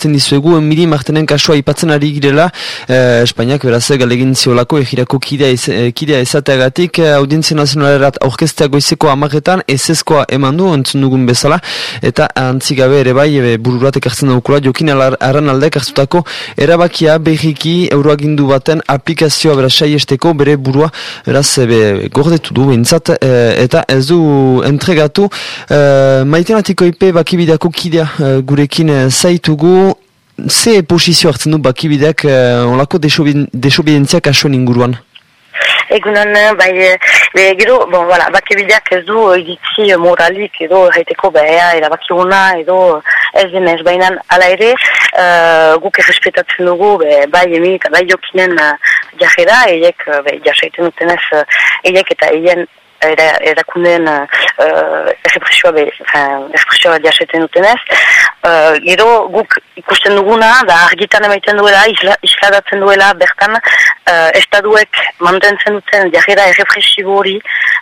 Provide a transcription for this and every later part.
zen dizuegu, Emili Martenen kasua ipatzen ari girela, eh, Espainiak beraz galegin ziolako egirako kidea, ez, eh, kidea ezateagatik, eh, audientzia nazionalerat aurkestea goizeko amaretan, ezezkoa eman du, entzun dugun bezala, eta antzigabe ere bai, e, bururat ekartzen daukula, jokin aran aldeak hartutako, erabakia behiki euroagindu baten aplikazioa beraz saiesteko bere burua, beraz be, gordetu du, bintzat, eh, eta ez du entregatu, eh, maitenatiko ipe bakibidako kidea gurekin zaitugu, ze posizio hartzen du bakibideak uh, olako desobedientziak asuen inguruan? Egunan, bai, be, gero, bon, voilà, bakibideak ez du editzi moralik edo erraiteko behea erabakiguna edo ez denez, baina ala ere uh, guk errespetatzen dugu be, bai emi eta bai jokinen uh, jajera, eiek, be, jasaiten dutenez, uh, eiek eta eien erakundeen uh, espresioa espresioa diaseten dutenez. Uh, gero guk ikusten duguna, da argitan emaiten duela, isla, isladatzen duela, bertan uh, estaduek mantentzen duten jarrera errepresibo hori,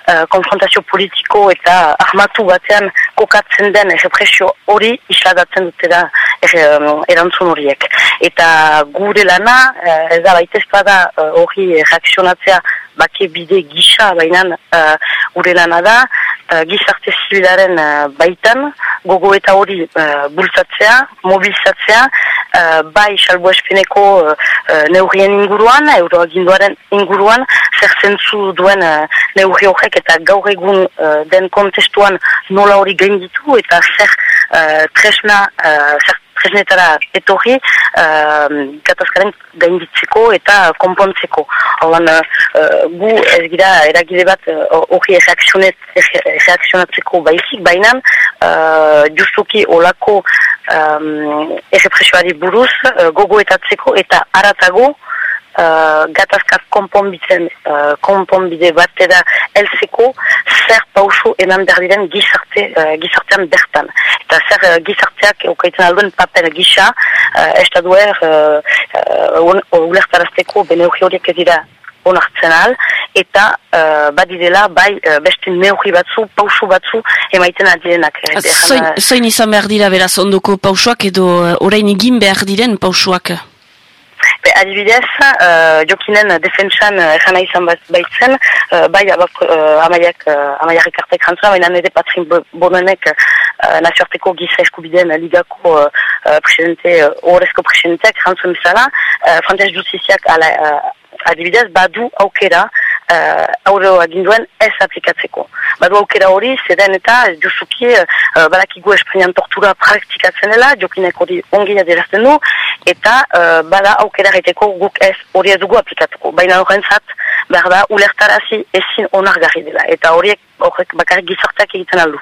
uh, konfrontazio politiko eta armatu batean kokatzen den errepresio hori isladatzen dutela er, erantzun horiek. Eta gure lana, uh, ez da baita espada hori uh, reakzionatzea bake bide gisa, baina uh, gure lana da, uh, gizarte zibilaren baitan, gogo eta hori uh, bultzatzea, mobilizatzea, uh, bai salbo espeneko uh, neurrien inguruan, euroaginduaren inguruan, zer zentzu duen uh, neurri horrek eta gaur egun uh, den kontestuan nola hori gain ditu eta zer uh, tresna, uh, zer tresnetara etorri uh, gatazkaren gainditzeko eta konpontzeko. Horban, uh, gu ez gira eragide bat hori uh, reakzionatzeko baizik, baina uh, justuki olako um, errepresioari buruz uh, gogoetatzeko eta aratago uh, gatazkak konponbitzen uh, konponbide bat eda elzeko zer pausu eman behar diren gizarte, uh, gizartean bertan. Eta zer uh, gizarteak okaitzen alduen papel gisa uh, estaduer uh, uh, ulertarazteko bene horiek ez dira onartzen al, eta uh, badidela bai uh, beste neurri batzu, pausu batzu emaiten adirenak. Zoin izan behar dira beraz ondoko pausuak edo orain egin behar diren pausuak? Adibidez, uh, jokinen defentsan uh, izan baitzen, uh, bai abak, uh, amaiak, uh, amaiak ikartek jantzua, baina nire patrin bonenek uh, nazioarteko giza eskubideen ligako uh, presidente, uh, horrezko presidenteak jantzuen bizala, uh, frantez justiziak ala, uh, adibidez, badu aukera uh, aurreo aginduen ez aplikatzeko. Badu aukera hori, zeden eta justuki uh, badakigu Espainian tortura praktikatzen dela, jokinek hori ongi adierazten du, eta uh, bada aukera gaiteko guk ez hori ez dugu aplikatuko. Baina horren zat, behar da, ulertarazi ezin onargarri dela. Eta horiek horrek bakarrik gizarteak egiten aldu.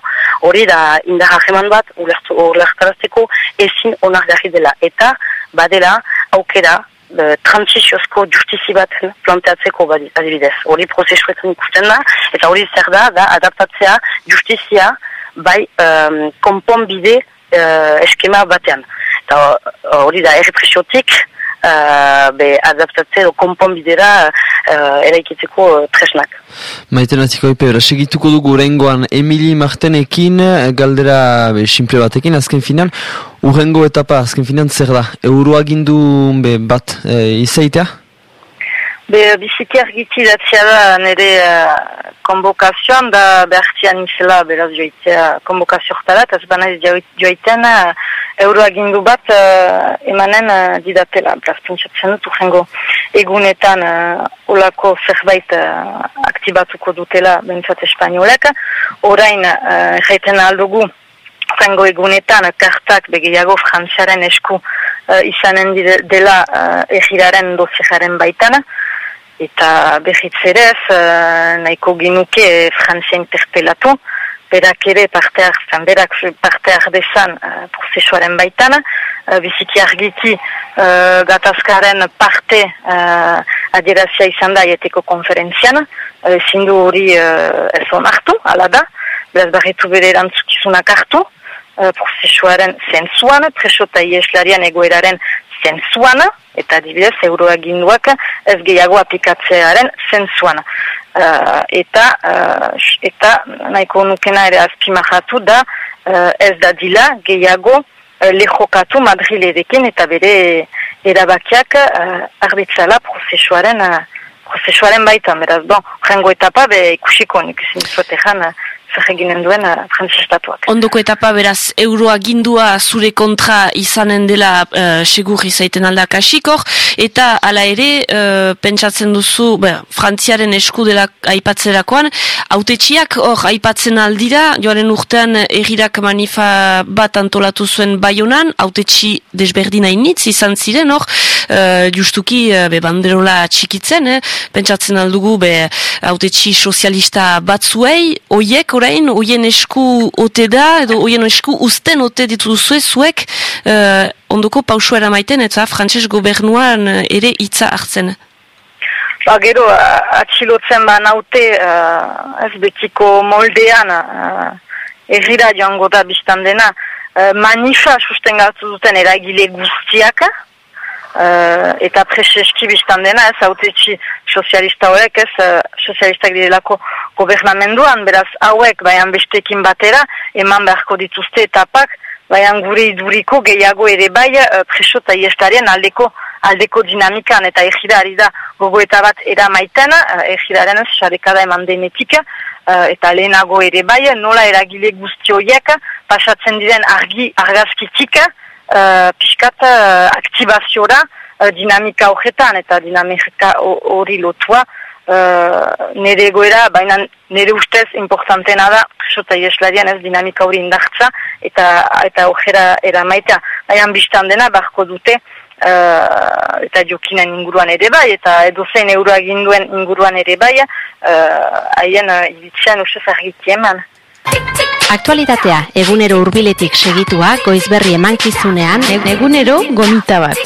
Hori da indar hageman bat ulertarazteko ezin onargarri dela. Eta badela aukera E, transiziozko justizi bat planteatzeko adibidez. Hori prozesuetan ikusten da, eta hori zer da, da adaptatzea justizia bai um, konponbide uh, eskema batean. Eta hori da errepresiotik, be adaptatze o konponbidera uh, eraikitzeko tresnak. Maite naziko epe, segituko dugu rengoan Emili Martenekin, galdera be, simple batekin, azken final, Urrengo etapa, azken finan, zer da? Euroagindu be, bat e, izaitea? Be, biziki argiti datzia da nire uh, konbokazioan da behartzian izela beraz joitzea konbokazio hortarat, ez banaiz joiten uh, euroagindu bat uh, emanen uh, didatela. Beraz, pintsatzen dut urrengo egunetan uh, olako zerbait uh, aktibatuko dutela bentsat espainolek. Orain, uh, jaiten aldugu, zango egunetan kartak begiago frantziaren esku uh, izanen dela uh, egiraren dozijaren baitan eta behitzerez uh, nahiko ginuke frantzia interpelatu. Berak ere parte hartzen, berak parte ardezan uh, prozesuaren baitan. Uh, biziki argiti uh, gatazkaren parte uh, adierazia izan da eteko konferentzian. Uh, zindu hori uh, ez onartu, ala da. Beraz barretu bere erantzukizunak hartu uh, prozesuaren zentzuan, preso eta egoeraren zentzuan, eta adibidez, euroaginduak ez gehiago aplikatzearen zentzuan. Uh, eta, uh, eta nahiko nukena ere azpimahatu da uh, ez da dila gehiago lehokatu Madrilerekin eta bere erabakiak uh, arbitzala prozesuaren uh, prozesuaren baitan, beraz, bon, rengo etapa be ikusiko nik ezin zuete zer eginen duen uh, Ondoko etapa beraz, euroa gindua zure kontra izanen dela uh, segur izaiten alda kasikor, eta ala ere, uh, pentsatzen duzu, be, frantziaren esku dela aipatzerakoan, autetxiak hor aipatzen aldira, joaren urtean egirak manifa bat antolatu zuen baionan, autetxi desberdina initz izan ziren hor, uh, justuki uh, be, banderola txikitzen, eh? pentsatzen aldugu, be, autetxi sozialista batzuei, oiek, orain, oien esku ote da, edo oien esku usten ote dituzue zuek, uh, ondoko pausua eramaiten, eta frantses gobernuan ere hitza hartzen. Ba, gero, atxilotzen ba naute, uh, ez betiko moldean, uh, errira joango da biztan dena, uh, manifa susten duten eragile guztiak, uh, eta preseski biztan dena, ez, haute sozialista horrek, ez, uh, sozialistak direlako gobernamenduan, beraz, hauek, baian bestekin batera, eman beharko dituzte etapak, baian gure iduriko gehiago ere bai, uh, preso eta iestarien aldeko, aldeko dinamikan, eta egirari da gogo eta bat eramaiten, uh, egiraren ez, xarekada eman denetik, uh, eta lehenago ere bai, nola eragile guzti horiek, pasatzen diren argi, argazkitik, uh, piskat uh, aktibaziora uh, dinamika horretan eta dinamika hori lotua uh, nire egoera, baina nire ustez importantena da, sota ieslarian ez dinamika hori indartza eta eta horrela eramaitea. Baina biztan dena, barko dute, Uh, eta jokinen inguruan ere bai, eta edo zein euroa ginduen inguruan ere bai, haien uh, uh, iritzean usaz argitzen eman. Aktualitatea egunero hurbiletik segitua goizberri emankizunean egunero gomita bat.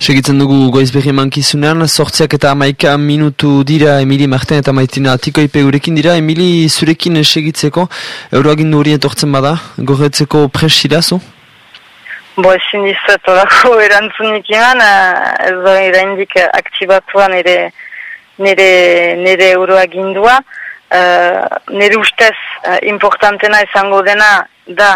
Segitzen dugu goizberri emankizunean, sortziak eta amaika minutu dira Emili Marten eta Maitina Atikoipe gurekin dira. Emili zurekin segitzeko, euroagindu horien tortzen bada, gorretzeko presirazu? Bo, ezin dizuet orako erantzunik iman, eh, ez da iraindik aktibatuan nire, nire, nire euroagindua. Uh, nire ustez uh, importantena izango dena da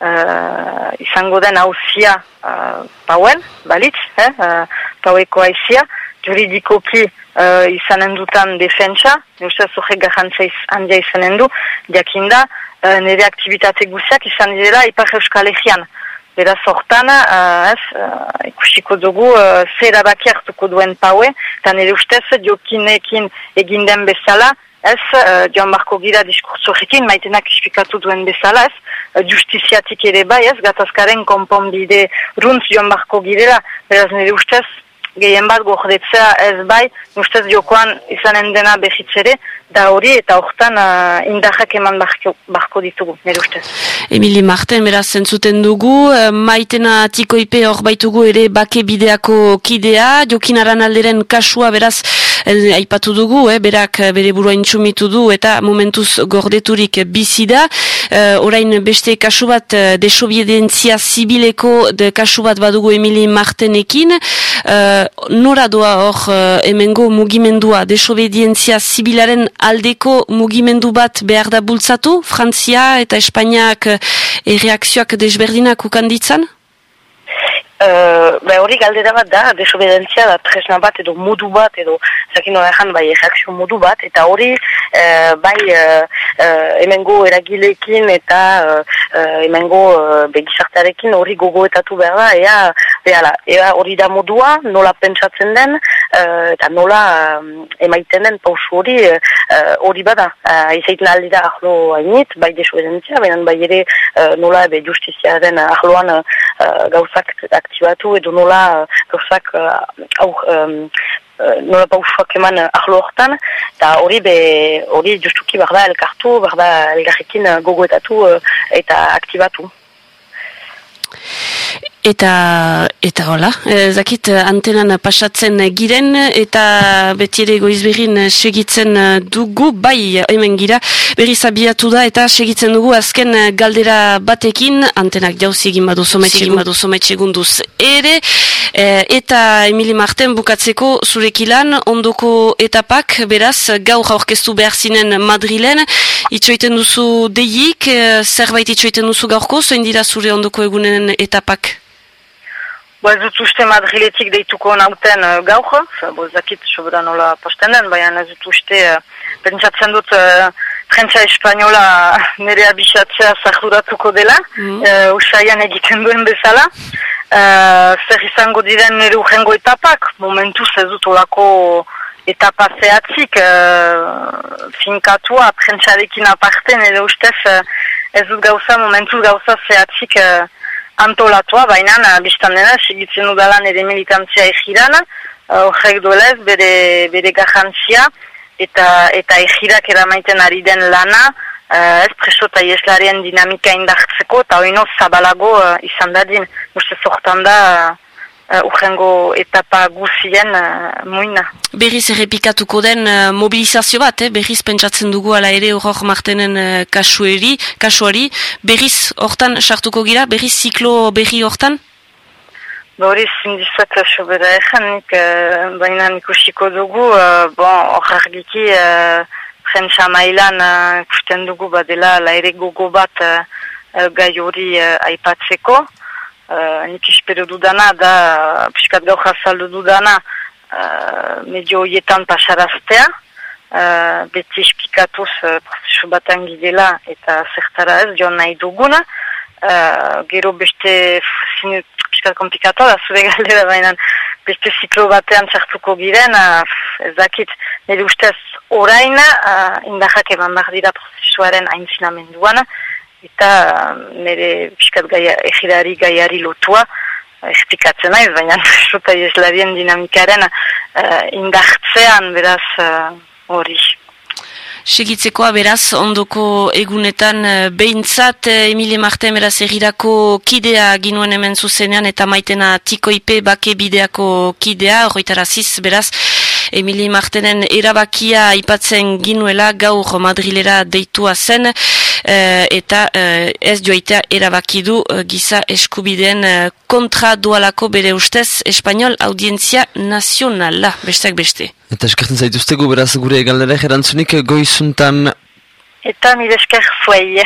uh, izango den hauzia uh, pauen, balitz, eh? uh, paueko haizia, juridikoki uh, izanen dutan defentsa, nire ustez horrek garrantzaiz handia izanen du, diakinda, uh, nire aktivitate guziak izan dira ipar euskal egian. Beraz hortan, uh, ez, uh, ikusiko dugu, uh, zer abaki hartuko duen paue, eta nire ustez, diokinekin eginden bezala, ez, uh, Joan Marko gira diskurso horrekin, maitenak ispikatu duen bezala, ez, uh, justiziatik ere bai, ez, gatazkaren konponbide runtz Joan Marko girela, beraz nire ustez, gehien bat gordetzea ez bai, ustez jokoan izanen dena behitzere, da hori eta hortan uh, indarrak eman barko, ditugu, nire ustez. Emili Marten, beraz, zentzuten dugu, maitena tikoipe hor baitugu ere bake bideako kidea, jokin aran alderen kasua, beraz, eh, aipatu dugu, eh, berak eh, bere burua intsumitu du eta momentuz gordeturik bizi da. Uh, orain beste kasu bat uh, desobiedentzia zibileko de kasu bat badugu Emili Martenekin. Uh, nora doa hor uh, emengo mugimendua desobedientzia zibilaren aldeko mugimendu bat behar da bultzatu? Frantzia eta Espainiak erreakzioak desberdinak ukanditzan? Uh, hori galdera bat da, desobedentzia da tresna bat edo modu bat edo zakin horrean bai reakzio modu bat eta hori uh, bai uh, uh, emengo eragilekin eta uh, emengo uh, begizartarekin hori gogoetatu behar da ea, behala, ea hori da modua, nola pentsatzen den uh, eta nola um, emaiten den pausu hori hori uh, bada, uh, izaiten aldi da ahlo hainit, bai desobedentzia, baina bai ere uh, nola be justiziaren ahloan uh, gauzak aktibatu edo nola gauzak uh, um, nola pausuak eman ahlo hortan, eta hori be hori justuki barda elkartu, barda elgarrekin gogoetatu eta aktibatu. Eta, eta hola, zakit antenan pasatzen giren eta beti ere goizberin segitzen dugu, bai hemen gira, berri zabiatu da eta segitzen dugu azken galdera batekin, antenak jauzi egin badu sometxegunduz ere, e, eta Emili Marten bukatzeko zurekilan ondoko etapak, beraz, gaur aurkeztu behar zinen Madrilen, itxoiten duzu deik, e, zerbait itxoiten duzu gaurko, zoin dira zure ondoko egunen etapak? Bo ez dut uste Madriletik deituko nauten uh, gaur, bo zakit sobera nola posten den, baina ez dut uste uh, pentsatzen dut uh, Frentza Espainola nire abixatzea zahuratuko dela, mm. uh, usaian egiten duen bezala. Uh, zer izango diren nire urrengo etapak, momentuz ez dut olako etapa zehatzik uh, finkatua, prentsarekin aparte nire ustez uh, ez dut gauza, momentuz gauza zehatzik uh, antolatua, baina biztan dena, sigitzen udalan ere militantzia egiran, uh, horrek uh, duelez, bere, bere gajantzia, eta eta egirak eramaiten ari den lana, uh, ez preso eta ieslarien dinamika indartzeko, eta oino zabalago uh, izan dadin, uste zortan da, uh, urrengo etapa guzien uh, muina. Berriz errepikatuko den uh, mobilizazio bat, eh? berriz pentsatzen dugu ala ere horrok martenen uh, kasueri, kasuari, berriz hortan sartuko gira, berriz ziklo berri hortan? Hori zindizat sobera nik, uh, baina ikusiko dugu, uh, bon, hor argiki, uh, prentsa mailan uh, ikusten dugu badela la ere gogo bat uh, gai hori uh, aipatzeko, uh, nik espero dudana da, piskat gau jazaldu dudana, uh, medio hoietan pasaraztea, uh, beti espikatuz uh, prozesu batan gidela eta zertara ez, joan nahi duguna, uh, gero beste zinu piskat komplikatoa da, zure galdera baina beste ziklo batean zartuko giren, uh, ez dakit, nire ustez oraina, uh, indahak eman behar dira prozesuaren aintzinamenduana, eta nire piskat gaia, egirari gaiari lotua, esplikatzen naiz, baina suta jeslarien dinamikaren uh, indartzean beraz hori. Uh, Segitzekoa beraz, ondoko egunetan behintzat, Emilie Marte beraz egirako kidea ginuen hemen zuzenean eta maitena tikoipe bake bideako kidea, horretaraziz beraz, Emilie Martenen erabakia aipatzen ginuela gaur Madrilera deitua zen, uh, eta uh, ez joaitea erabakidu uh, giza eskubideen kontra dualako bere ustez Espainol Audientzia Nazionala, besteak beste. Eta eskertzen zaituztegu beraz gure galdera erantzunik goizuntan. Eta mi esker zuei.